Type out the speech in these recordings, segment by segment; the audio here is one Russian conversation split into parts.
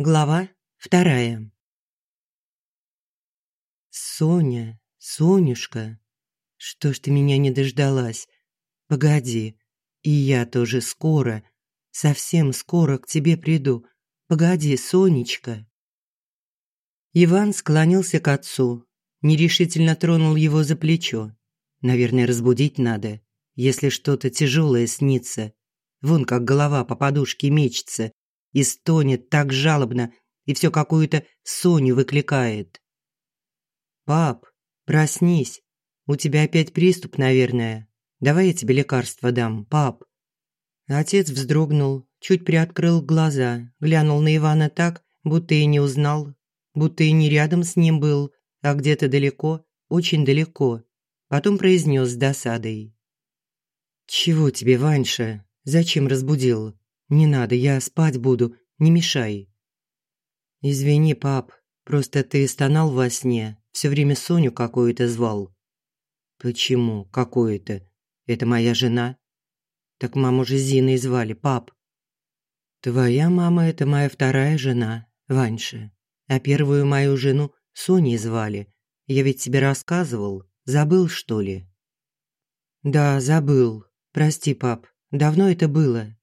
Глава вторая. Соня, Сонюшка, что ж ты меня не дождалась? Погоди, и я тоже скоро, совсем скоро к тебе приду. Погоди, Сонечка. Иван склонился к отцу, нерешительно тронул его за плечо. Наверное, разбудить надо, если что-то тяжелое снится. Вон как голова по подушке мечется, и стонет так жалобно, и все какую-то Соню выкликает. «Пап, проснись. У тебя опять приступ, наверное. Давай я тебе лекарство дам, пап». Отец вздрогнул, чуть приоткрыл глаза, глянул на Ивана так, будто и не узнал, будто и не рядом с ним был, а где-то далеко, очень далеко. Потом произнес с досадой. «Чего тебе, Ваньша? Зачем разбудил? «Не надо, я спать буду, не мешай». «Извини, пап, просто ты стонал во сне, все время Соню какую-то звал». «Почему какую-то? Это моя жена?» «Так маму же Зиной звали, пап». «Твоя мама – это моя вторая жена, Ваньша. А первую мою жену Соней звали. Я ведь тебе рассказывал. Забыл, что ли?» «Да, забыл. Прости, пап. Давно это было.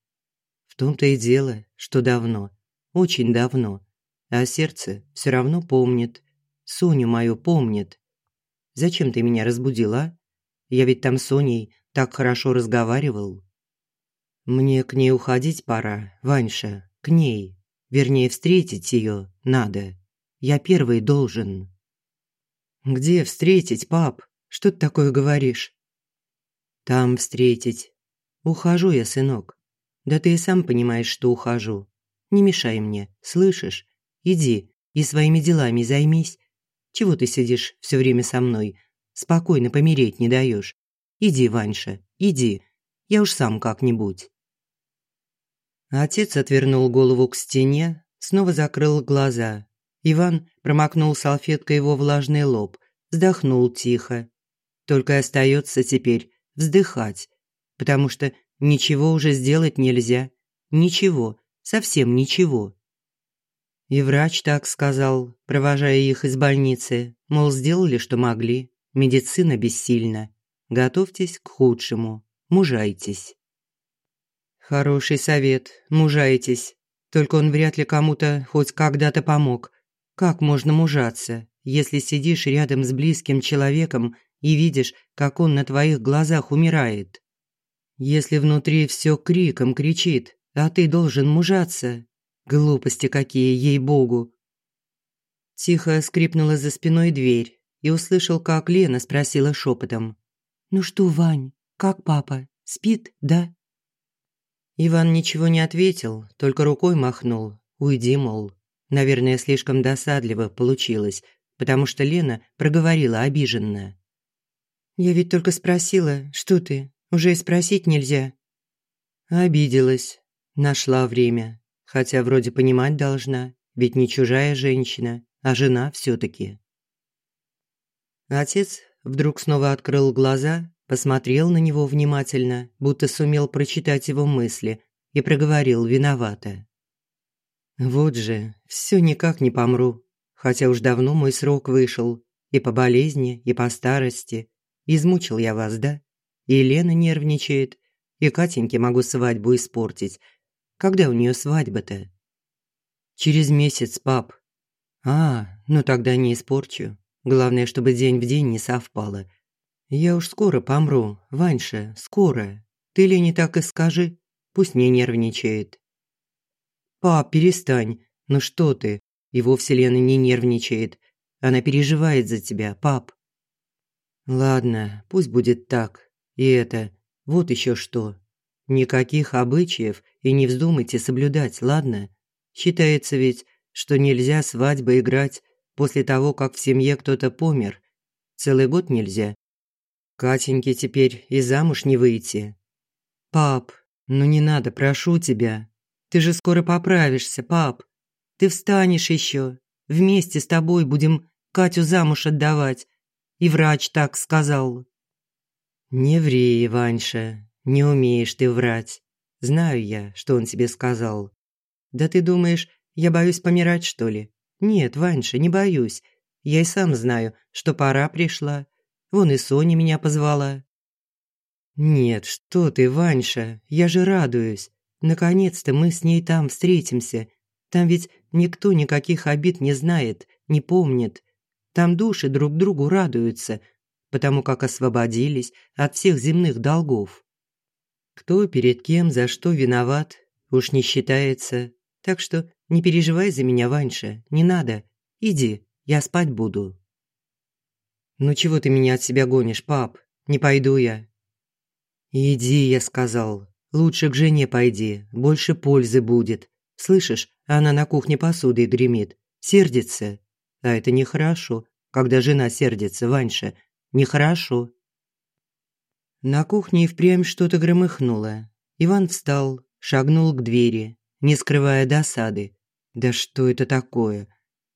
В том-то и дело, что давно, очень давно. А сердце все равно помнит. Соню мою помнит. Зачем ты меня разбудила? Я ведь там с Соней так хорошо разговаривал. Мне к ней уходить пора, Ваньша, к ней. Вернее, встретить ее надо. Я первый должен. Где встретить, пап? Что ты такое говоришь? Там встретить. Ухожу я, сынок. Да ты и сам понимаешь, что ухожу. Не мешай мне, слышишь? Иди и своими делами займись. Чего ты сидишь все время со мной? Спокойно помереть не даешь. Иди, Ваньша, иди. Я уж сам как-нибудь. Отец отвернул голову к стене, снова закрыл глаза. Иван промокнул салфеткой его влажный лоб, вздохнул тихо. Только остается теперь вздыхать, потому что Ничего уже сделать нельзя. Ничего, совсем ничего. И врач так сказал, провожая их из больницы, мол, сделали, что могли. Медицина бессильна. Готовьтесь к худшему. Мужайтесь. Хороший совет. Мужайтесь. Только он вряд ли кому-то хоть когда-то помог. Как можно мужаться, если сидишь рядом с близким человеком и видишь, как он на твоих глазах умирает? Если внутри все криком кричит, а ты должен мужаться. Глупости какие, ей-богу. Тихо скрипнула за спиной дверь и услышал, как Лена спросила шепотом. «Ну что, Вань, как папа? Спит, да?» Иван ничего не ответил, только рукой махнул. «Уйди, мол». Наверное, слишком досадливо получилось, потому что Лена проговорила обиженно. «Я ведь только спросила, что ты, уже и спросить нельзя. Обиделась. Нашла время. Хотя вроде понимать должна, ведь не чужая женщина, а жена все таки Отец вдруг снова открыл глаза, посмотрел на него внимательно, будто сумел прочитать его мысли, и проговорил виновато. «Вот же, все никак не помру, хотя уж давно мой срок вышел, и по болезни, и по старости. Измучил я вас, да? И Лена нервничает, и Катеньке могу свадьбу испортить. Когда у нее свадьба-то? Через месяц, пап. А, ну тогда не испорчу. Главное, чтобы день в день не совпало. Я уж скоро помру, Ваньша, скоро. Ты Лене так и скажи, пусть не нервничает. Пап, перестань. Ну что ты? И вовсе Лена не нервничает. Она переживает за тебя, пап. Ладно, пусть будет так. И это, вот еще что. Никаких обычаев и не вздумайте соблюдать, ладно? Считается ведь, что нельзя свадьбы играть после того, как в семье кто-то помер. Целый год нельзя. Катеньке теперь и замуж не выйти. Пап, ну не надо, прошу тебя. Ты же скоро поправишься, пап. Ты встанешь еще. Вместе с тобой будем Катю замуж отдавать. И врач так сказал. «Не ври, Иванша, не умеешь ты врать. Знаю я, что он тебе сказал. Да ты думаешь, Я боюсь помирать, что ли? Нет, Ваньша, не боюсь. Я и сам знаю, что пора пришла. Вон и Соня меня позвала. Нет, что ты, Ваньша, я же радуюсь. Наконец-то мы с ней там встретимся. Там ведь никто никаких обид не знает, не помнит. Там души друг другу радуются, потому как освободились от всех земных долгов. Кто перед кем за что виноват, уж не считается. Так что не переживай за меня, Ваньша, не надо. Иди, я спать буду. Ну чего ты меня от себя гонишь, пап? Не пойду я. Иди, я сказал. Лучше к жене пойди, больше пользы будет. Слышишь, она на кухне посудой гремит, сердится. А это нехорошо, когда жена сердится, Ваньша. Нехорошо. На кухне и впрямь что-то громыхнуло. Иван встал, шагнул к двери, не скрывая досады. Да что это такое?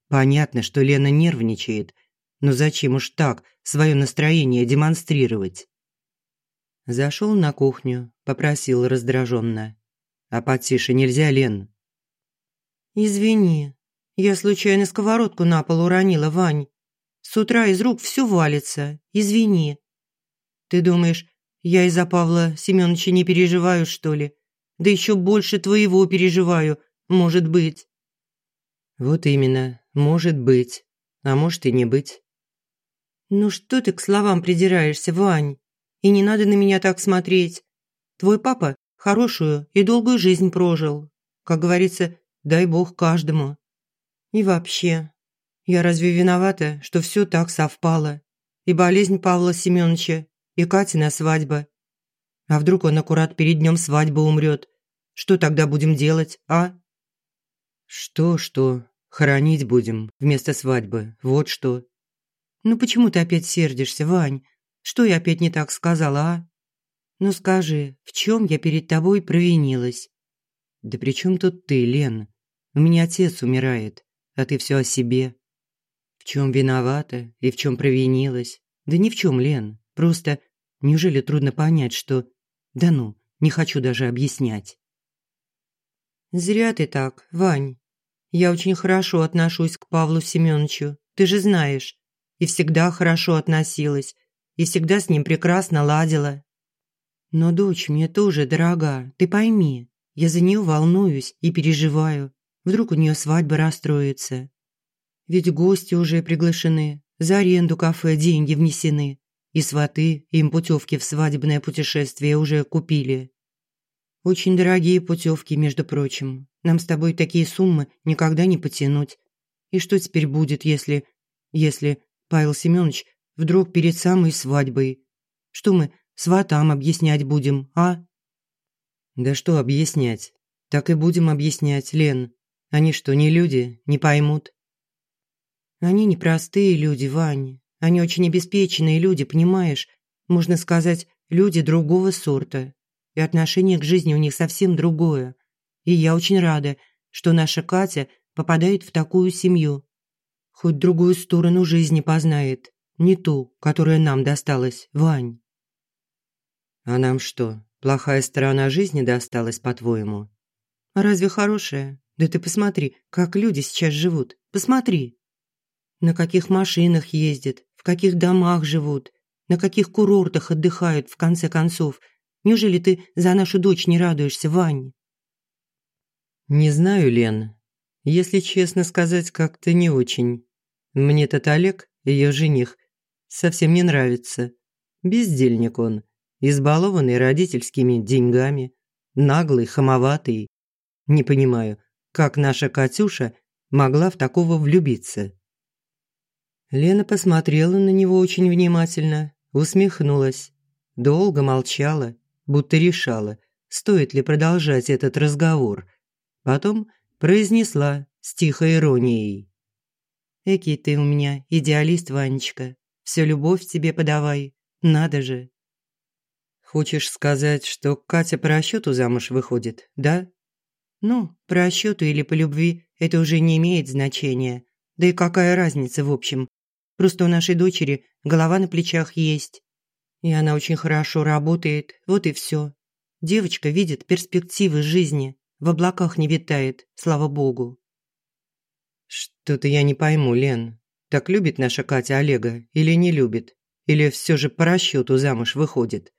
Понятно, что Лена нервничает, но зачем уж так свое настроение демонстрировать? Зашел на кухню, попросил раздраженно. «А потише нельзя, Лен?» «Извини, я случайно сковородку на пол уронила, Вань. С утра из рук все валится, извини. Ты думаешь, я из-за Павла Семеновича не переживаю, что ли? Да еще больше твоего переживаю, может быть». «Вот именно, может быть, а может и не быть». «Ну что ты к словам придираешься, Вань? И не надо на меня так смотреть. Твой папа хорошую и долгую жизнь прожил. Как говорится, дай бог каждому. И вообще, я разве виновата, что все так совпало? И болезнь Павла Семеновича, и Катина свадьба. А вдруг он аккурат перед днем свадьбы умрет? Что тогда будем делать, а? Что-что? Хоронить будем вместо свадьбы, вот что. Ну почему ты опять сердишься, Вань? Что я опять не так сказала, а? Ну скажи, в чем я перед тобой провинилась? Да при чем тут ты, Лен? У меня отец умирает, а ты все о себе. Чем виновата и в чем провинилась? Да ни в чем, Лен. Просто неужели трудно понять, что... Да ну, не хочу даже объяснять. Зря ты так, Вань. Я очень хорошо отношусь к Павлу Семеновичу, ты же знаешь. И всегда хорошо относилась, и всегда с ним прекрасно ладила. Но дочь мне тоже дорога, ты пойми. Я за нее волнуюсь и переживаю. Вдруг у нее свадьба расстроится. Ведь гости уже приглашены, за аренду кафе деньги внесены. И сваты им путевки в свадебное путешествие уже купили. Очень дорогие путевки, между прочим. Нам с тобой такие суммы никогда не потянуть. И что теперь будет, если... Если Павел Семенович вдруг перед самой свадьбой? Что мы сватам объяснять будем, а? Да что объяснять? Так и будем объяснять, Лен. Они что, не люди, не поймут? Они непростые люди, Ваня. Они очень обеспеченные люди, понимаешь? Можно сказать, люди другого сорта. И отношение к жизни у них совсем другое. И я очень рада, что наша Катя попадает в такую семью. Хоть другую сторону жизни познает, не ту, которая нам досталась, Вань. А нам что, плохая сторона жизни досталась, по-твоему? А разве хорошая? Да ты посмотри, как люди сейчас живут. Посмотри. На каких машинах ездят, в каких домах живут, на каких курортах отдыхают, в конце концов. Неужели ты за нашу дочь не радуешься, Вань? Не знаю, Лен. Если честно сказать, как-то не очень. Мне тот Олег, ее жених, совсем не нравится. Бездельник он, избалованный родительскими деньгами, наглый, хамоватый. Не понимаю, как наша Катюша могла в такого влюбиться. Лена посмотрела на него очень внимательно, усмехнулась. Долго молчала, будто решала, стоит ли продолжать этот разговор. Потом произнесла с тихой иронией. «Экий ты у меня идеалист, Ванечка. Всё любовь тебе подавай. Надо же». «Хочешь сказать, что Катя по расчёту замуж выходит, да?» «Ну, по расчёту или по любви это уже не имеет значения. Да и какая разница в общем. Просто у нашей дочери голова на плечах есть. И она очень хорошо работает, вот и все. Девочка видит перспективы жизни, в облаках не витает, слава богу. Что-то я не пойму, Лен. Так любит наша Катя Олега или не любит? Или все же по расчету замуж выходит?»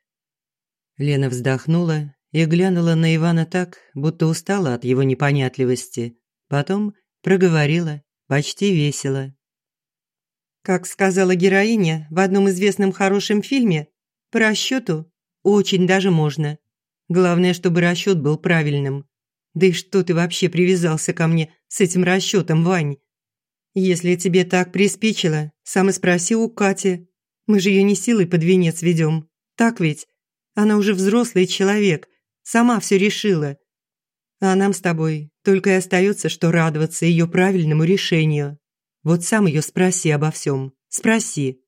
Лена вздохнула и глянула на Ивана так, будто устала от его непонятливости. Потом проговорила, почти весело. Как сказала героиня в одном известном хорошем фильме, по расчету очень даже можно. Главное, чтобы расчет был правильным. Да и что ты вообще привязался ко мне с этим расчетом, Вань? Если тебе так приспичило, сам и спроси у Кати. Мы же ее не силой под венец ведем. Так ведь? Она уже взрослый человек, сама все решила. А нам с тобой только и остается, что радоваться ее правильному решению. Вот сам ее спроси обо всем. Спроси.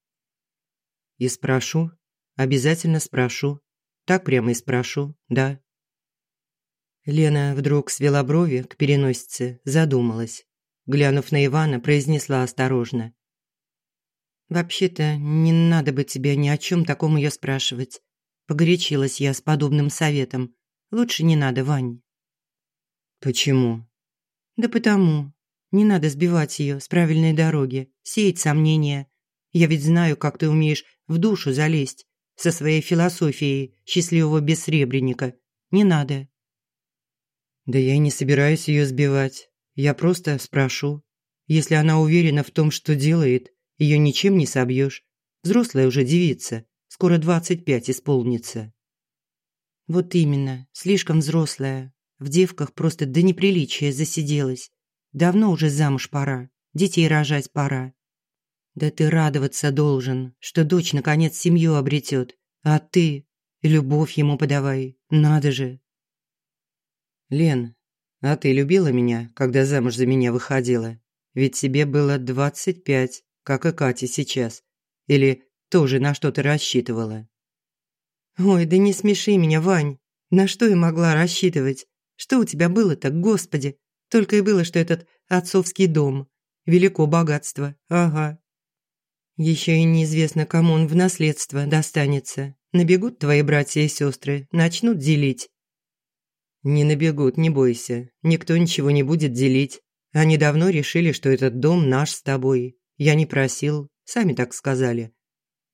И спрошу. Обязательно спрошу. Так прямо и спрошу, да. Лена вдруг свела брови к переносице, задумалась. Глянув на Ивана, произнесла осторожно. «Вообще-то не надо бы тебе ни о чем таком ее спрашивать. Погорячилась я с подобным советом. Лучше не надо, Вань». «Почему?» «Да потому. Не надо сбивать ее с правильной дороги, сеять сомнения. Я ведь знаю, как ты умеешь в душу залезть со своей философией счастливого бессребреника. Не надо». «Да я и не собираюсь ее сбивать. Я просто спрошу. Если она уверена в том, что делает, ее ничем не собьешь. Взрослая уже девица, скоро двадцать пять исполнится». «Вот именно, слишком взрослая. В девках просто до неприличия засиделась. Давно уже замуж пора, детей рожать пора. Да ты радоваться должен, что дочь наконец семью обретет, а ты любовь ему подавай, надо же. Лен, а ты любила меня, когда замуж за меня выходила? Ведь тебе было двадцать пять, как и Кате сейчас. Или тоже на что-то рассчитывала? Ой, да не смеши меня, Вань. На что я могла рассчитывать? Что у тебя было-то, господи? Только и было, что этот отцовский дом. Велико богатство, ага. Еще и неизвестно, кому он в наследство достанется. Набегут твои братья и сестры, начнут делить. Не набегут, не бойся. Никто ничего не будет делить. Они давно решили, что этот дом наш с тобой. Я не просил, сами так сказали.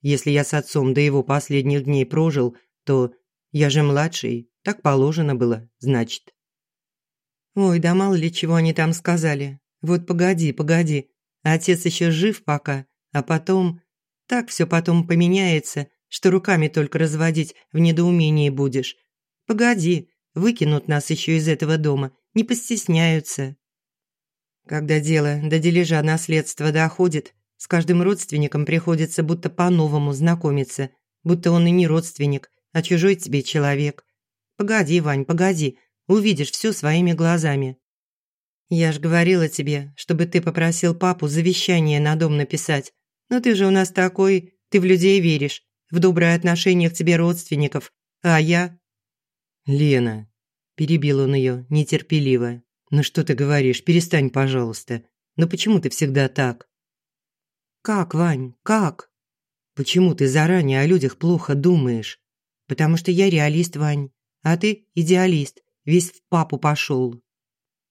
Если я с отцом до его последних дней прожил, то я же младший, так положено было, значит. Ой, да мало ли чего они там сказали. Вот погоди, погоди. Отец еще жив пока, а потом... Так все потом поменяется, что руками только разводить в недоумении будешь. Погоди, выкинут нас еще из этого дома, не постесняются. Когда дело до дележа наследства доходит, с каждым родственником приходится будто по-новому знакомиться, будто он и не родственник, а чужой тебе человек. Погоди, Вань, погоди, Увидишь все своими глазами. Я ж говорила тебе, чтобы ты попросил папу завещание на дом написать. Но ты же у нас такой, ты в людей веришь, в доброе отношение к тебе родственников. А я...» «Лена», – перебил он ее нетерпеливо. «Ну что ты говоришь? Перестань, пожалуйста. Но почему ты всегда так?» «Как, Вань, как?» «Почему ты заранее о людях плохо думаешь?» «Потому что я реалист, Вань, а ты идеалист весь в папу пошел.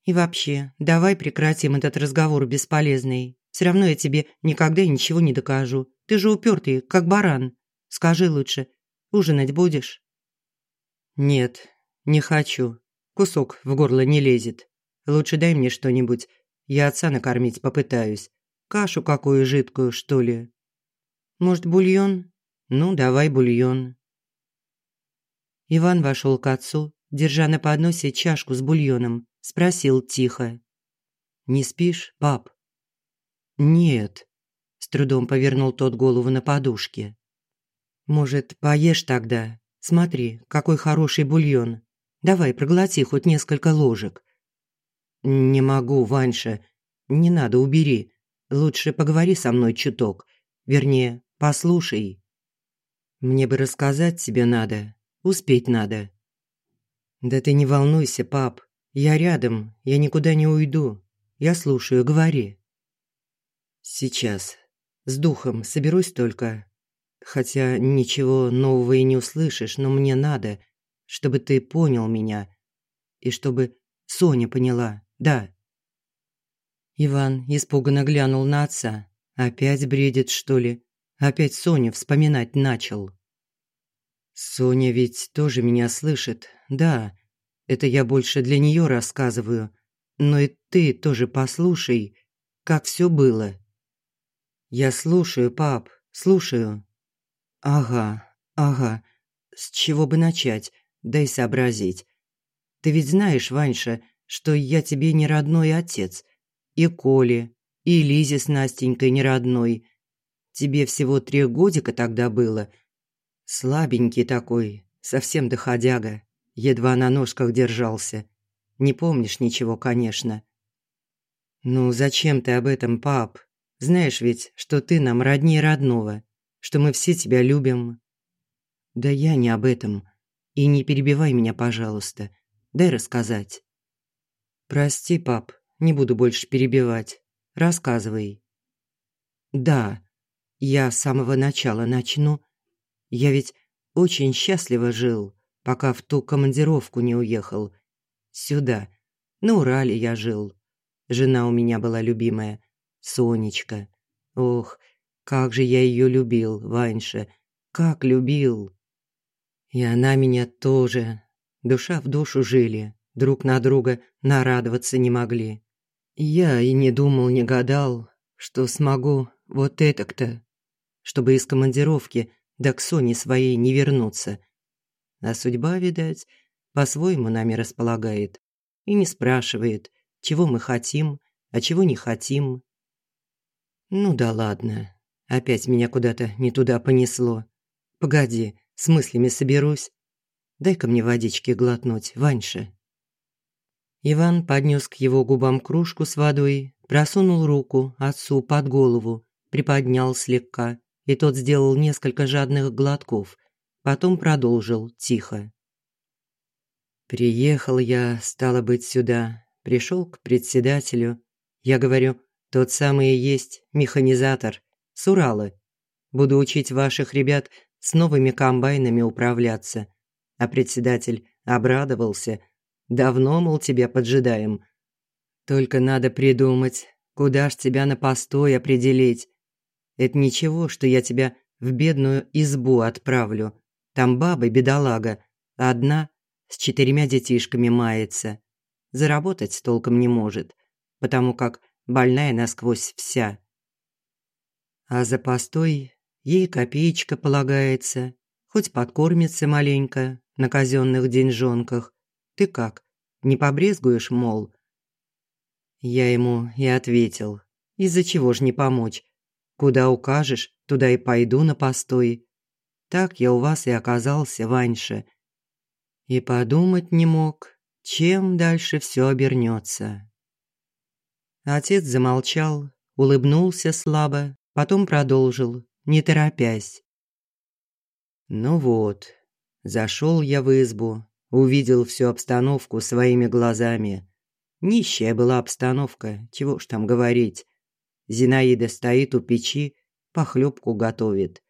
И вообще, давай прекратим этот разговор бесполезный. Все равно я тебе никогда ничего не докажу. Ты же упертый, как баран. Скажи лучше, ужинать будешь? Нет, не хочу. Кусок в горло не лезет. Лучше дай мне что-нибудь. Я отца накормить попытаюсь. Кашу какую жидкую, что ли? Может, бульон? Ну, давай бульон. Иван вошел к отцу, держа на подносе чашку с бульоном, спросил тихо. «Не спишь, пап?» «Нет», – с трудом повернул тот голову на подушке. «Может, поешь тогда? Смотри, какой хороший бульон. Давай, проглоти хоть несколько ложек». «Не могу, Ваньша. Не надо, убери. Лучше поговори со мной чуток. Вернее, послушай. Мне бы рассказать тебе надо. Успеть надо. «Да ты не волнуйся, пап. Я рядом, я никуда не уйду. Я слушаю, говори». «Сейчас. С духом соберусь только. Хотя ничего нового и не услышишь, но мне надо, чтобы ты понял меня. И чтобы Соня поняла, да». Иван испуганно глянул на отца. Опять бредит, что ли? Опять Соня вспоминать начал. Соня ведь тоже меня слышит. Да, это я больше для нее рассказываю. Но и ты тоже послушай, как все было. Я слушаю, пап, слушаю. Ага, ага. С чего бы начать? Дай сообразить. Ты ведь знаешь, Ваньша, что я тебе не родной отец. И Коле, и Лизе с Настенькой не родной. Тебе всего три годика тогда было – Слабенький такой, совсем доходяга, едва на ножках держался. Не помнишь ничего, конечно. Ну, зачем ты об этом, пап? Знаешь ведь, что ты нам роднее родного, что мы все тебя любим. Да я не об этом. И не перебивай меня, пожалуйста. Дай рассказать. Прости, пап, не буду больше перебивать. Рассказывай. Да, я с самого начала начну, я ведь очень счастливо жил, пока в ту командировку не уехал. Сюда, на Урале я жил. Жена у меня была любимая, Сонечка. Ох, как же я ее любил, Ваньша, как любил. И она меня тоже. Душа в душу жили, друг на друга нарадоваться не могли. Я и не думал, не гадал, что смогу вот это-то, чтобы из командировки да к Соне своей не вернуться. А судьба, видать, по-своему нами располагает и не спрашивает, чего мы хотим, а чего не хотим. Ну да ладно, опять меня куда-то не туда понесло. Погоди, с мыслями соберусь. Дай-ка мне водички глотнуть, Ваньша. Иван поднес к его губам кружку с водой, просунул руку отцу под голову, приподнял слегка и тот сделал несколько жадных глотков, потом продолжил тихо. «Приехал я, стало быть, сюда, пришел к председателю. Я говорю, тот самый и есть механизатор, с Урала. Буду учить ваших ребят с новыми комбайнами управляться». А председатель обрадовался. «Давно, мол, тебя поджидаем. Только надо придумать, куда ж тебя на постой определить. Это ничего, что я тебя в бедную избу отправлю. Там баба бедолага, одна с четырьмя детишками мается. Заработать толком не может, потому как больная насквозь вся. А за постой ей копеечка полагается, хоть подкормится маленько на казенных деньжонках. Ты как, не побрезгуешь, мол? Я ему и ответил, из-за чего ж не помочь, Куда укажешь, туда и пойду на постой. Так я у вас и оказался, Ваньша. И подумать не мог, чем дальше все обернется. Отец замолчал, улыбнулся слабо, потом продолжил, не торопясь. Ну вот, зашел я в избу, увидел всю обстановку своими глазами. Нищая была обстановка, чего ж там говорить. Зинаида стоит у печи, похлебку готовит.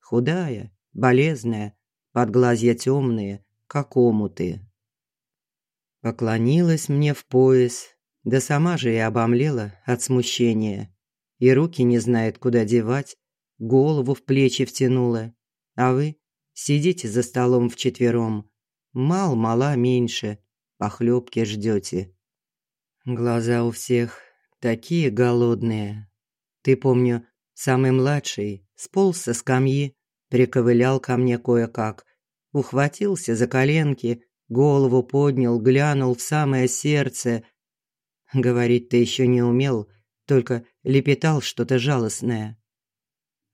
Худая, болезная, подглазья темные, как омуты. Поклонилась мне в пояс, да сама же и обомлела от смущения. И руки не знает, куда девать, голову в плечи втянула. А вы сидите за столом вчетвером, мал-мала меньше, похлебки ждете. Глаза у всех Такие голодные. Ты, помню, самый младший сполз со скамьи, приковылял ко мне кое-как, ухватился за коленки, голову поднял, глянул в самое сердце. Говорить ты еще не умел, только лепетал что-то жалостное.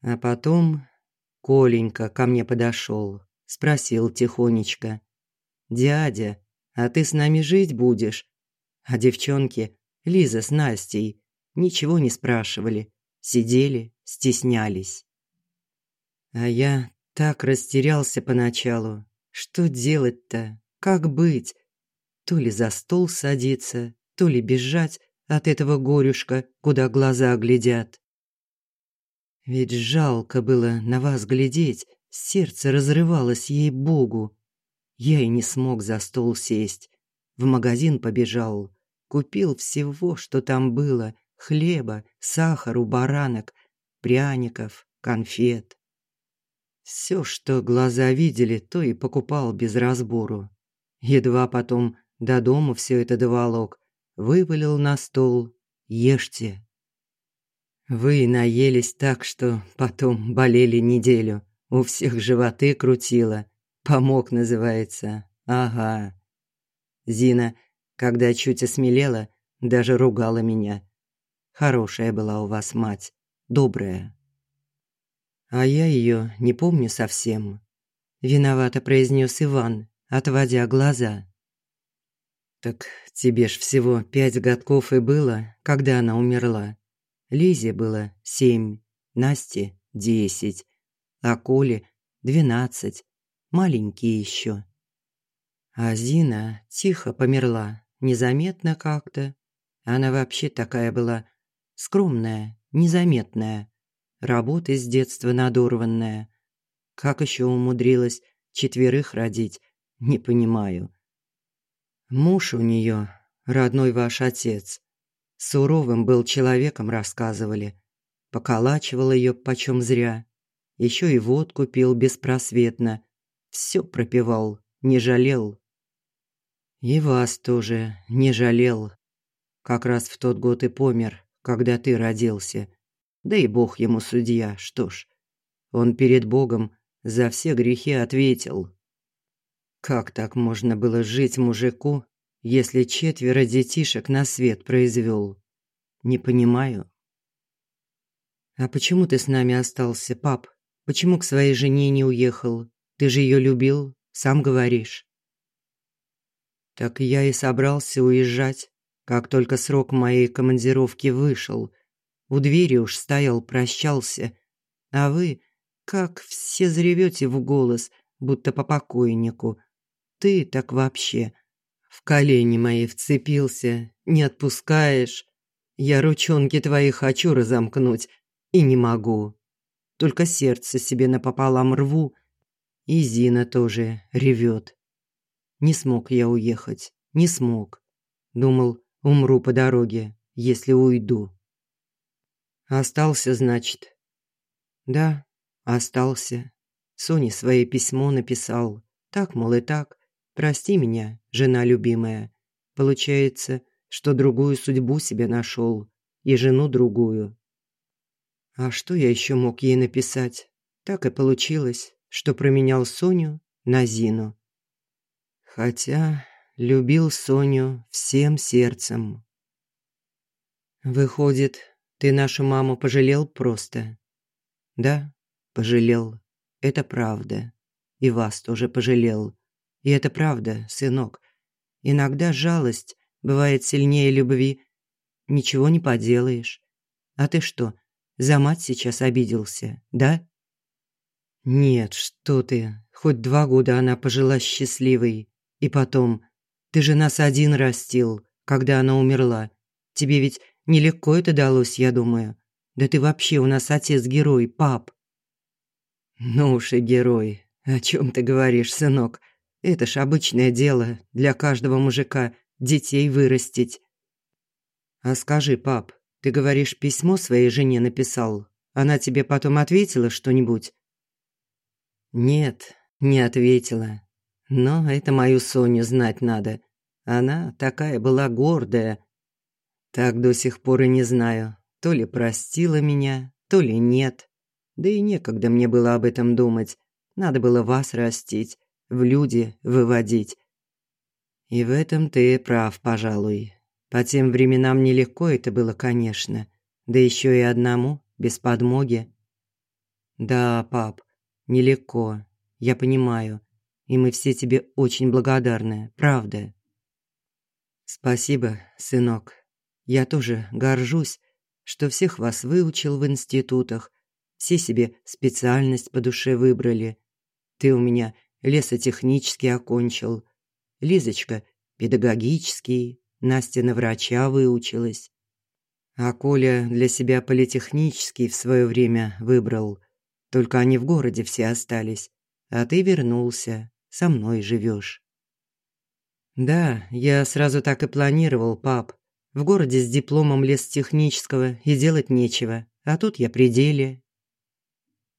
А потом Коленька ко мне подошел, спросил тихонечко. «Дядя, а ты с нами жить будешь?» А девчонки Лиза с Настей ничего не спрашивали, сидели, стеснялись. А я так растерялся поначалу. Что делать-то? Как быть? То ли за стол садиться, то ли бежать от этого горюшка, куда глаза глядят. Ведь жалко было на вас глядеть, сердце разрывалось ей-богу. Я и не смог за стол сесть. В магазин побежал, Купил всего, что там было, хлеба, сахару, баранок, пряников, конфет. Все, что глаза видели, то и покупал без разбору. Едва потом до дома все это доволок, вывалил на стол. Ешьте. Вы наелись так, что потом болели неделю. У всех животы крутило. Помог называется. Ага. Зина, когда чуть осмелела, даже ругала меня. Хорошая была у вас мать, добрая. А я ее не помню совсем. Виновато произнес Иван, отводя глаза. Так тебе ж всего пять годков и было, когда она умерла. Лизе было семь, Насте десять, а Коле двенадцать, маленькие еще. А Зина тихо померла, незаметно как-то. Она вообще такая была скромная, незаметная. Работы с детства надорванная. Как еще умудрилась четверых родить, не понимаю. Муж у нее, родной ваш отец, суровым был человеком, рассказывали. Поколачивал ее почем зря. Еще и водку пил беспросветно. Все пропивал, не жалел. И вас тоже не жалел. Как раз в тот год и помер, когда ты родился. Да и Бог ему судья, что ж. Он перед Богом за все грехи ответил. Как так можно было жить мужику, если четверо детишек на свет произвел? Не понимаю. А почему ты с нами остался, пап? Почему к своей жене не уехал? Ты же ее любил, сам говоришь. Так я и собрался уезжать, как только срок моей командировки вышел. У двери уж стоял, прощался. А вы, как все заревете в голос, будто по покойнику. Ты так вообще. В колени мои вцепился, не отпускаешь. Я ручонки твои хочу разомкнуть и не могу. Только сердце себе напополам рву, и Зина тоже ревет. Не смог я уехать, не смог. Думал, умру по дороге, если уйду. Остался, значит. Да, остался. Соне свое письмо написал. Так, мол, и так. Прости меня, жена любимая. Получается, что другую судьбу себе нашел и жену другую. А что я еще мог ей написать? Так и получилось, что променял Соню на Зину. Хотя любил Соню всем сердцем. Выходит, ты нашу маму пожалел просто? Да, пожалел. Это правда. И вас тоже пожалел. И это правда, сынок. Иногда жалость бывает сильнее любви. Ничего не поделаешь. А ты что, за мать сейчас обиделся, да? Нет, что ты. Хоть два года она пожила счастливой. И потом, ты же нас один растил, когда она умерла. Тебе ведь Нелегко это далось, я думаю. Да ты вообще у нас отец-герой, пап. Ну уж и герой. О чем ты говоришь, сынок? Это ж обычное дело для каждого мужика детей вырастить. А скажи, пап, ты говоришь, письмо своей жене написал? Она тебе потом ответила что-нибудь? Нет, не ответила. Но это мою Соню знать надо. Она такая была гордая, так до сих пор и не знаю, то ли простила меня, то ли нет. Да и некогда мне было об этом думать. Надо было вас растить, в люди выводить. И в этом ты прав, пожалуй. По тем временам нелегко это было, конечно. Да еще и одному, без подмоги. Да, пап, нелегко. Я понимаю. И мы все тебе очень благодарны, правда. Спасибо, сынок. Я тоже горжусь, что всех вас выучил в институтах, все себе специальность по душе выбрали. Ты у меня лесотехнический окончил, Лизочка педагогический, Настя на врача выучилась. А Коля для себя политехнический в свое время выбрал. Только они в городе все остались, а ты вернулся, со мной живешь. Да, я сразу так и планировал, пап. В городе с дипломом лестехнического и делать нечего, а тут я при деле.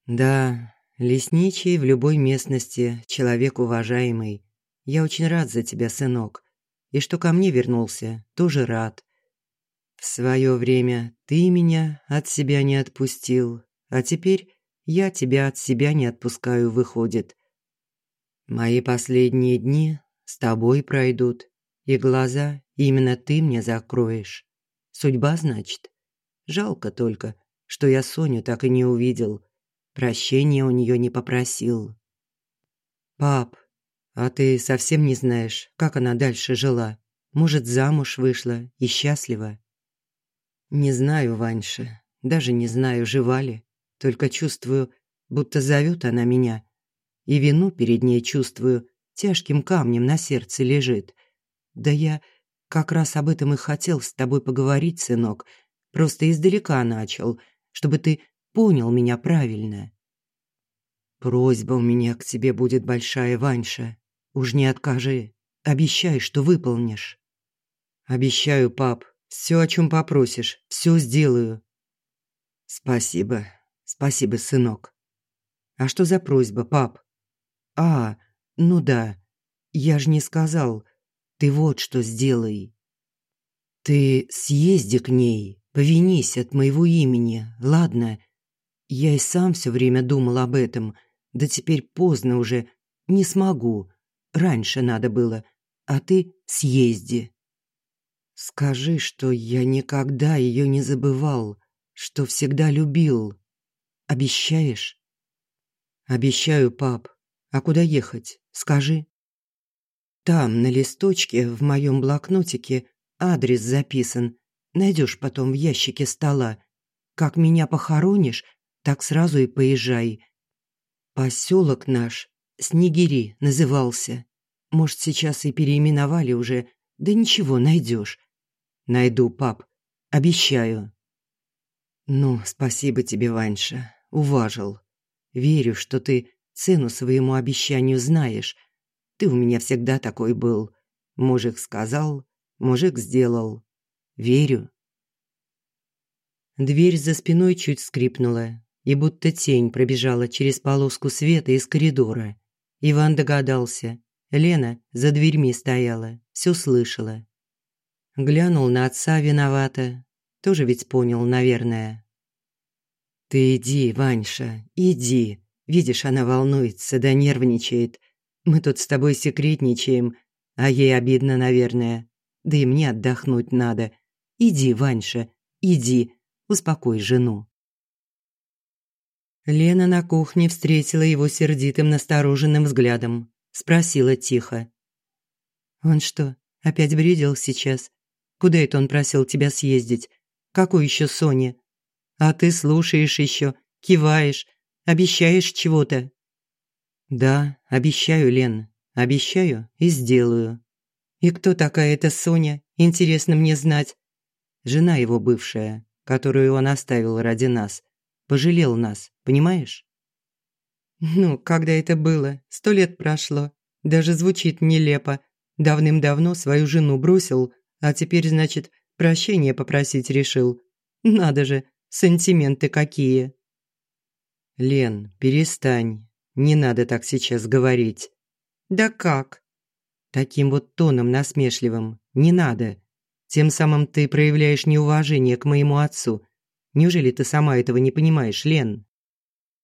Да, лесничий в любой местности, человек уважаемый. Я очень рад за тебя, сынок. И что ко мне вернулся, тоже рад. В свое время ты меня от себя не отпустил, а теперь я тебя от себя не отпускаю, выходит. Мои последние дни с тобой пройдут, и глаза именно ты мне закроешь. Судьба, значит? Жалко только, что я Соню так и не увидел. Прощения у нее не попросил. Пап, а ты совсем не знаешь, как она дальше жила? Может, замуж вышла и счастлива? Не знаю, Ваньша, даже не знаю, жива ли. Только чувствую, будто зовет она меня. И вину перед ней чувствую, тяжким камнем на сердце лежит. Да я как раз об этом и хотел с тобой поговорить, сынок. Просто издалека начал, чтобы ты понял меня правильно. Просьба у меня к тебе будет большая, Ваньша. Уж не откажи. Обещай, что выполнишь. Обещаю, пап. Все, о чем попросишь, все сделаю. Спасибо. Спасибо, сынок. А что за просьба, пап? А, ну да. Я ж не сказал. Ты вот что сделай. Ты съезди к ней, повинись от моего имени, ладно? Я и сам все время думал об этом, да теперь поздно уже, не смогу. Раньше надо было, а ты съезди. Скажи, что я никогда ее не забывал, что всегда любил. Обещаешь? Обещаю, пап. А куда ехать? Скажи. Там на листочке в моем блокнотике адрес записан. Найдешь потом в ящике стола. Как меня похоронишь, так сразу и поезжай. Поселок наш Снегири назывался. Может, сейчас и переименовали уже. Да ничего, найдешь. Найду, пап. Обещаю. Ну, спасибо тебе, Ваньша уважил. Верю, что ты цену своему обещанию знаешь. Ты у меня всегда такой был. Мужик сказал, мужик сделал. Верю. Дверь за спиной чуть скрипнула, и будто тень пробежала через полоску света из коридора. Иван догадался. Лена за дверьми стояла, все слышала. Глянул на отца виновато. Тоже ведь понял, наверное. «Ты иди, Ваньша, иди. Видишь, она волнуется, да нервничает. Мы тут с тобой секретничаем, а ей обидно, наверное. Да и мне отдохнуть надо. Иди, Ваньша, иди, успокой жену». Лена на кухне встретила его сердитым, настороженным взглядом. Спросила тихо. «Он что, опять бредил сейчас? Куда это он просил тебя съездить? Какой еще Соня?» А ты слушаешь еще, киваешь, обещаешь чего-то. Да, обещаю, Лен, обещаю и сделаю. И кто такая эта Соня, интересно мне знать. Жена его бывшая, которую он оставил ради нас. Пожалел нас, понимаешь? Ну, когда это было? Сто лет прошло. Даже звучит нелепо. Давным-давно свою жену бросил, а теперь, значит, прощения попросить решил. Надо же, Сантименты какие. Лен, перестань. Не надо так сейчас говорить. Да как? Таким вот тоном насмешливым. Не надо. Тем самым ты проявляешь неуважение к моему отцу. Неужели ты сама этого не понимаешь, Лен?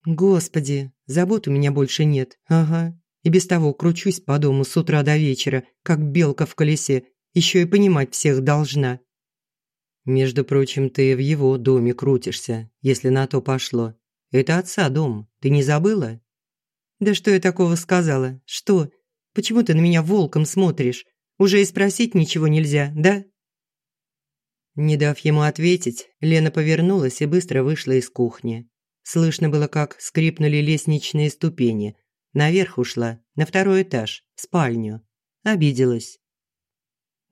Господи, забот у меня больше нет. Ага. И без того кручусь по дому с утра до вечера, как белка в колесе. Еще и понимать всех должна. Между прочим, ты в его доме крутишься, если на то пошло. Это отца дом, ты не забыла? Да что я такого сказала? Что? Почему ты на меня волком смотришь? Уже и спросить ничего нельзя, да? Не дав ему ответить, Лена повернулась и быстро вышла из кухни. Слышно было, как скрипнули лестничные ступени. Наверх ушла, на второй этаж, в спальню. Обиделась.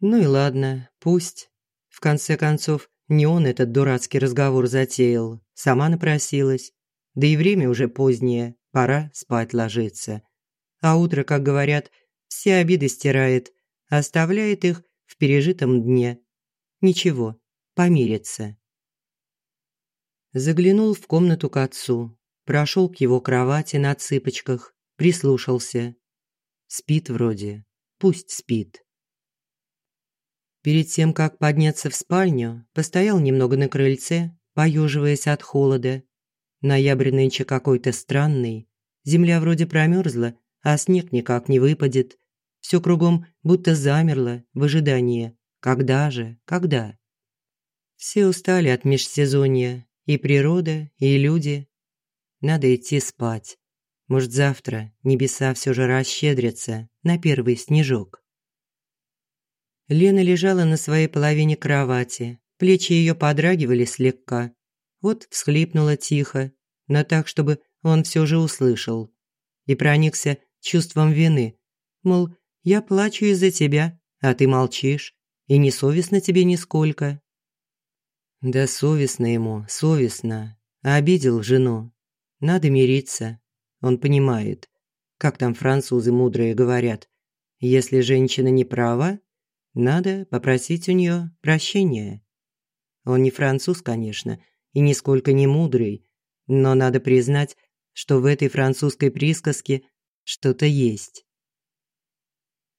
Ну и ладно, пусть. В конце концов, не он этот дурацкий разговор затеял, сама напросилась. Да и время уже позднее, пора спать ложиться. А утро, как говорят, все обиды стирает, оставляет их в пережитом дне. Ничего, помирятся. Заглянул в комнату к отцу, прошел к его кровати на цыпочках, прислушался. Спит вроде, пусть спит. Перед тем, как подняться в спальню, постоял немного на крыльце, поеживаясь от холода. Ноябрь нынче какой-то странный. Земля вроде промерзла, а снег никак не выпадет. Все кругом будто замерло в ожидании. Когда же? Когда? Все устали от межсезонья. И природа, и люди. Надо идти спать. Может, завтра небеса все же расщедрятся на первый снежок. Лена лежала на своей половине кровати. Плечи ее подрагивали слегка. Вот всхлипнула тихо, но так, чтобы он все же услышал. И проникся чувством вины. Мол, я плачу из-за тебя, а ты молчишь, и не совестно тебе нисколько. Да совестно ему, совестно. Обидел жену. Надо мириться. Он понимает. Как там французы мудрые говорят. Если женщина не права, надо попросить у нее прощения. Он не француз, конечно, и нисколько не мудрый, но надо признать, что в этой французской присказке что-то есть.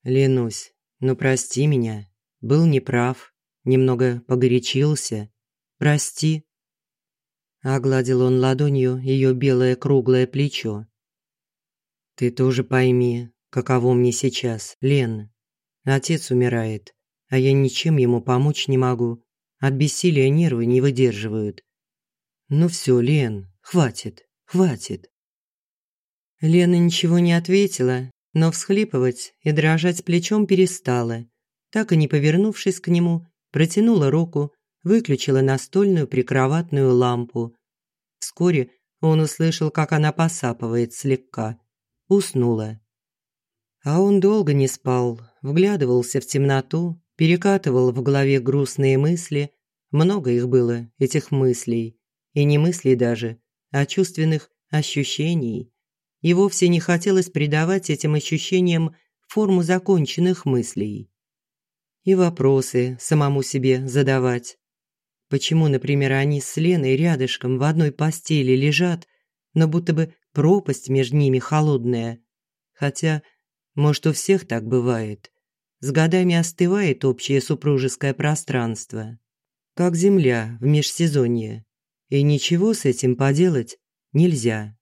Ленусь, ну прости меня, был неправ, немного погорячился. Прости. Огладил он ладонью ее белое круглое плечо. Ты тоже пойми, каково мне сейчас, Лен. Отец умирает, а я ничем ему помочь не могу. От бессилия нервы не выдерживают. Ну все, Лен, хватит, хватит. Лена ничего не ответила, но всхлипывать и дрожать плечом перестала. Так и не повернувшись к нему, протянула руку, выключила настольную прикроватную лампу. Вскоре он услышал, как она посапывает слегка. Уснула. А он долго не спал, вглядывался в темноту, перекатывал в голове грустные мысли. Много их было, этих мыслей. И не мыслей даже, а чувственных ощущений. И вовсе не хотелось придавать этим ощущениям форму законченных мыслей. И вопросы самому себе задавать. Почему, например, они с Леной рядышком в одной постели лежат, но будто бы пропасть между ними холодная? Хотя может, у всех так бывает. С годами остывает общее супружеское пространство, как земля в межсезонье. И ничего с этим поделать нельзя.